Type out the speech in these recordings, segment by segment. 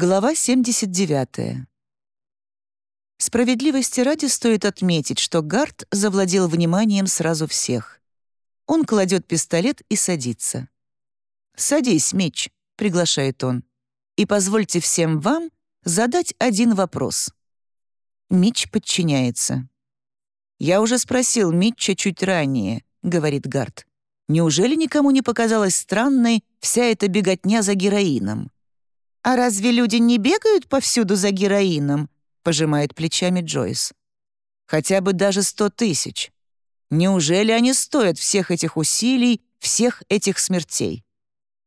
Глава 79. Справедливости ради стоит отметить, что Гард завладел вниманием сразу всех. Он кладет пистолет и садится. «Садись, Митч», — приглашает он, «и позвольте всем вам задать один вопрос». Митч подчиняется. «Я уже спросил Митча чуть ранее», — говорит Гард. «Неужели никому не показалась странной вся эта беготня за героином?» «А разве люди не бегают повсюду за героином?» — пожимает плечами Джойс. «Хотя бы даже сто тысяч. Неужели они стоят всех этих усилий, всех этих смертей?»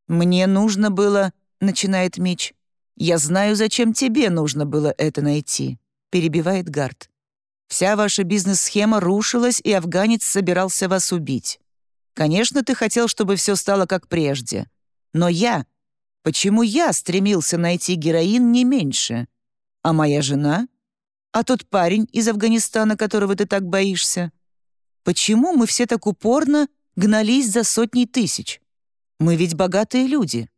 «Мне нужно было...» — начинает Мич. «Я знаю, зачем тебе нужно было это найти», — перебивает Гард. «Вся ваша бизнес-схема рушилась, и афганец собирался вас убить. Конечно, ты хотел, чтобы все стало как прежде. Но я Почему я стремился найти героин не меньше? А моя жена? А тот парень из Афганистана, которого ты так боишься? Почему мы все так упорно гнались за сотни тысяч? Мы ведь богатые люди.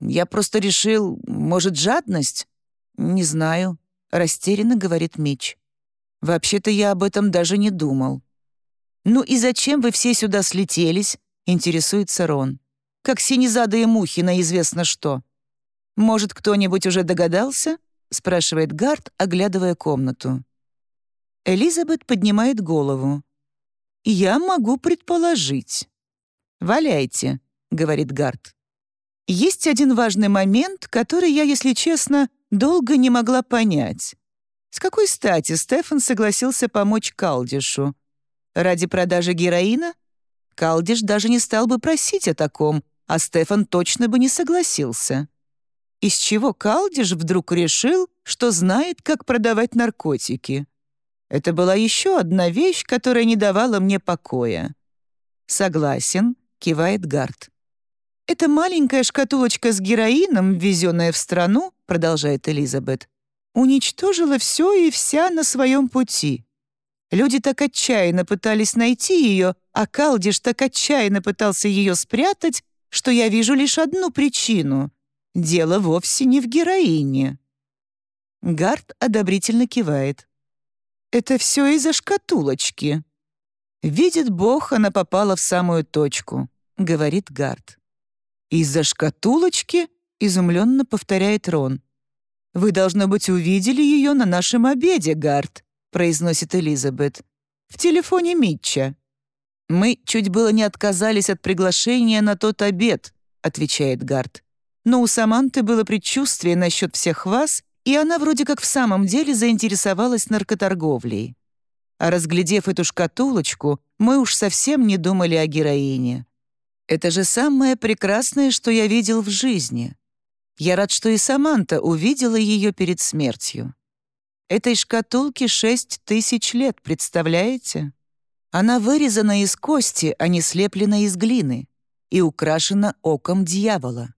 Я просто решил, может, жадность? Не знаю, растерянно говорит Мич. Вообще-то я об этом даже не думал. Ну и зачем вы все сюда слетелись? Интересуется Рон как синезадые мухи на известно что. «Может, кто-нибудь уже догадался?» — спрашивает Гард, оглядывая комнату. Элизабет поднимает голову. «Я могу предположить». «Валяйте», — говорит Гард. «Есть один важный момент, который я, если честно, долго не могла понять. С какой стати Стефан согласился помочь Калдишу? Ради продажи героина? Калдиш даже не стал бы просить о таком, а Стефан точно бы не согласился. Из чего Калдиш вдруг решил, что знает, как продавать наркотики? Это была еще одна вещь, которая не давала мне покоя. «Согласен», — кивает Гард. «Эта маленькая шкатулочка с героином, ввезенная в страну», — продолжает Элизабет, «уничтожила все и вся на своем пути. Люди так отчаянно пытались найти ее, а Калдиш так отчаянно пытался ее спрятать, что я вижу лишь одну причину. Дело вовсе не в героине». Гард одобрительно кивает. «Это все из-за шкатулочки». «Видит Бог, она попала в самую точку», — говорит Гард. «Из-за шкатулочки?» — изумленно повторяет Рон. «Вы, должно быть, увидели ее на нашем обеде, Гард», — произносит Элизабет. «В телефоне Митча». «Мы чуть было не отказались от приглашения на тот обед», — отвечает Гард. «Но у Саманты было предчувствие насчет всех вас, и она вроде как в самом деле заинтересовалась наркоторговлей. А разглядев эту шкатулочку, мы уж совсем не думали о героине. Это же самое прекрасное, что я видел в жизни. Я рад, что и Саманта увидела ее перед смертью. Этой шкатулке шесть тысяч лет, представляете?» Она вырезана из кости, а не слеплена из глины, и украшена оком дьявола.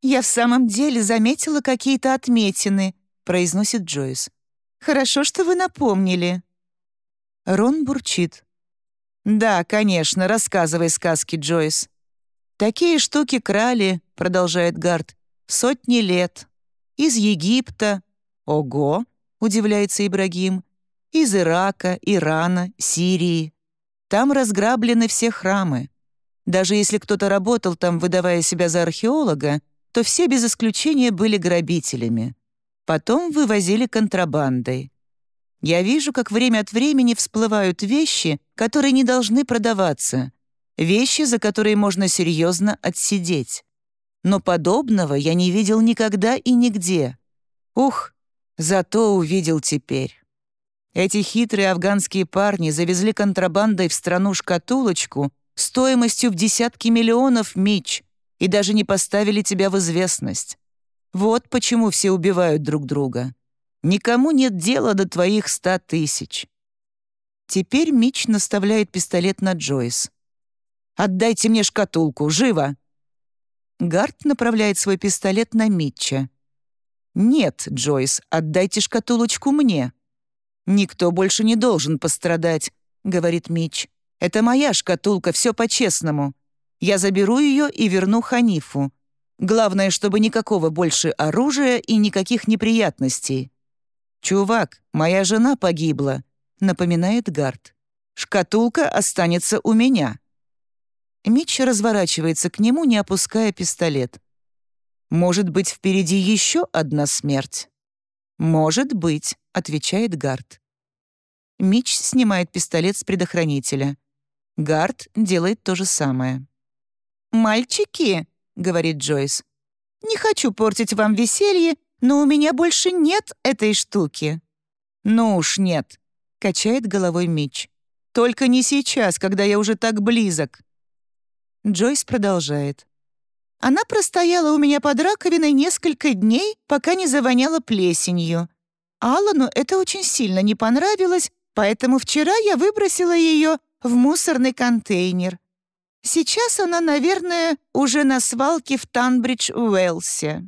«Я в самом деле заметила какие-то отметины», — произносит Джойс. «Хорошо, что вы напомнили». Рон бурчит. «Да, конечно, рассказывай сказки, Джойс». «Такие штуки крали», — продолжает Гард, — «сотни лет. Из Египта». «Ого!» — удивляется Ибрагим из Ирака, Ирана, Сирии. Там разграблены все храмы. Даже если кто-то работал там, выдавая себя за археолога, то все без исключения были грабителями. Потом вывозили контрабандой. Я вижу, как время от времени всплывают вещи, которые не должны продаваться, вещи, за которые можно серьезно отсидеть. Но подобного я не видел никогда и нигде. Ух, зато увидел теперь. Эти хитрые афганские парни завезли контрабандой в страну шкатулочку стоимостью в десятки миллионов мич и даже не поставили тебя в известность. Вот почему все убивают друг друга. Никому нет дела до твоих ста тысяч. Теперь Мич наставляет пистолет на Джойс. «Отдайте мне шкатулку, живо!» Гарт направляет свой пистолет на Митча. «Нет, Джойс, отдайте шкатулочку мне», «Никто больше не должен пострадать», — говорит Мич. «Это моя шкатулка, все по-честному. Я заберу ее и верну Ханифу. Главное, чтобы никакого больше оружия и никаких неприятностей. «Чувак, моя жена погибла», — напоминает Гард. «Шкатулка останется у меня». Митч разворачивается к нему, не опуская пистолет. «Может быть, впереди еще одна смерть?» «Может быть», — отвечает Гард. Митч снимает пистолет с предохранителя. Гард делает то же самое. «Мальчики», — говорит Джойс, — «не хочу портить вам веселье, но у меня больше нет этой штуки». «Ну уж нет», — качает головой Митч. «Только не сейчас, когда я уже так близок». Джойс продолжает. Она простояла у меня под раковиной несколько дней, пока не завоняла плесенью. Аллану это очень сильно не понравилось, поэтому вчера я выбросила ее в мусорный контейнер. Сейчас она, наверное, уже на свалке в Танбридж-Уэлсе.